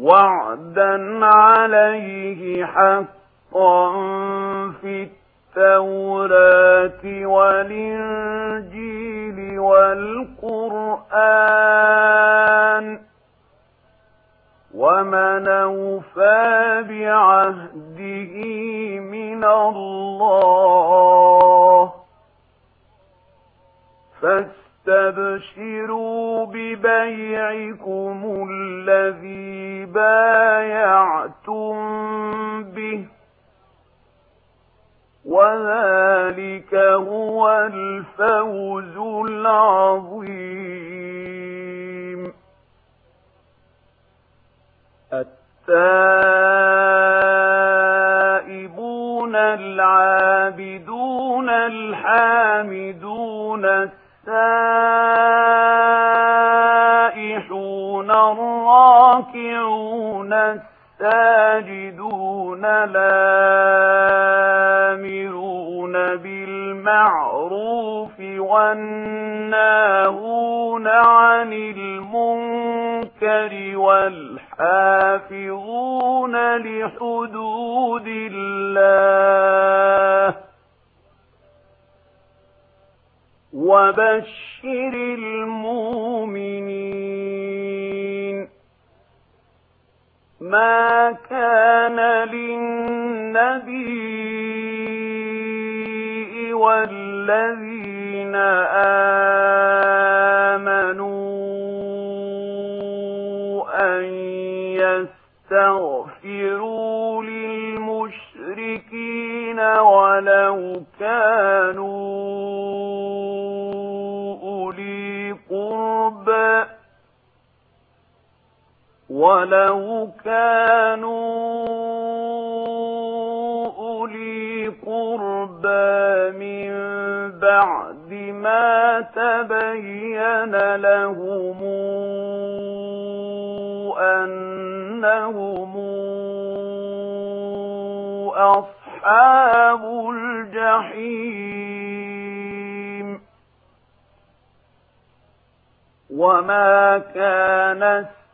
وعدا عليه حقا في التوراة والإنجيل والقرآن ومن أوفى بعهده من الله فاستغفر اسْتَبْشِرُوا بِبَيْعِكُمُ الَّذِي بَايَعْتُمْ بِهِ وَذَلِكَ هُوَ الْفَوْزُ الْعَظِيمُ. يَكُونَ السَّاجِدُونَ لَامِرُونَ بِالْمَعْرُوفِ وَالنَّاهُونَ عَنِ الْمُنكَرِ وَالْحَافِظُونَ لِحُدُودِ اللَّهِ وَبَشِّرِ الْمُؤْمِنِينَ ما كان للنبي والذين آمنوا ولو كانوا أولي قربى من بعد ما تبين لهم أنهم أصحاب الجحيم وما كَانَ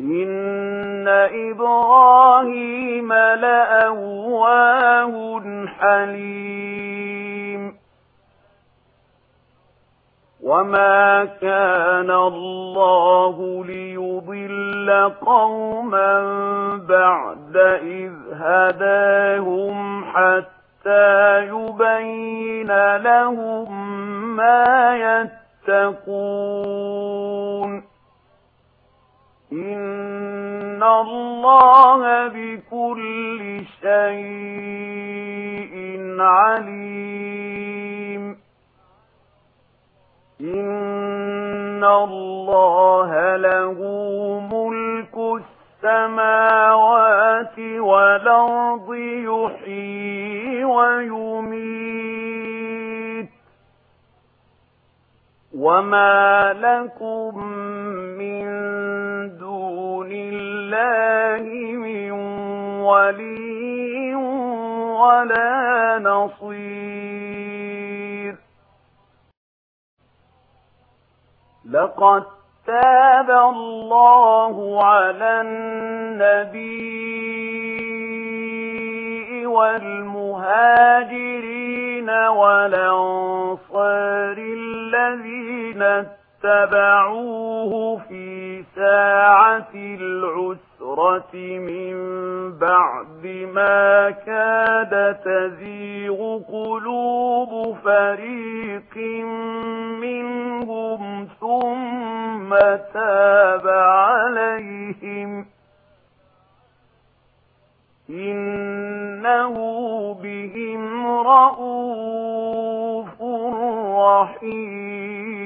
إن إبراهيم لأواه حليم وما كان الله ليضل قوما بعد إذ هداهم حتى يبين لهم ما يتقون إن الله بكل شيء عليم إن الله له ملك السماوات والأرض يحيي ويميت. وما لكم من لله من ولي ولا نصير. لقد تاب الله على النبي والمهاجرين والأنصار الذين اتبعوه في ساعة العسرة من بعد ما كاد تزيغ قلوب فريق منهم ثم تاب عليهم إنه بهم رؤوف رحيم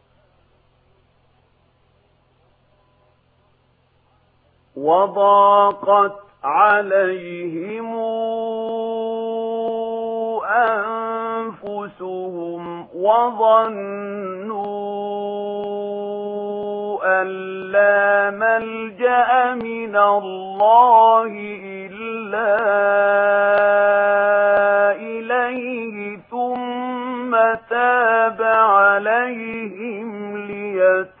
وضاقت عليهم أنفسهم وظنوا أن لا ملجأ من الله إلا إليه ثم تاب عليهم ليتوب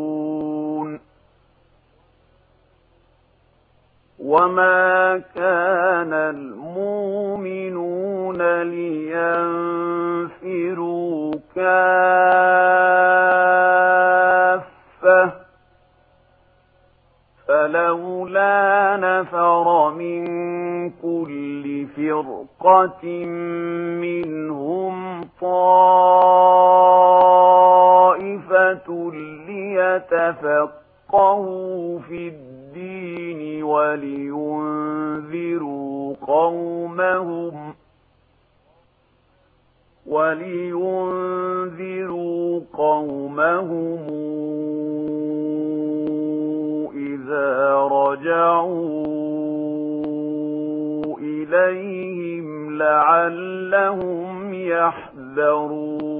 وما كان المؤمنون لينفروا كافة فلولا نفر من كل فرقة منهم طائفة لِيَتَفَقَّهُوا قومهم إذا رجعوا إليهم لعلهم يحذرون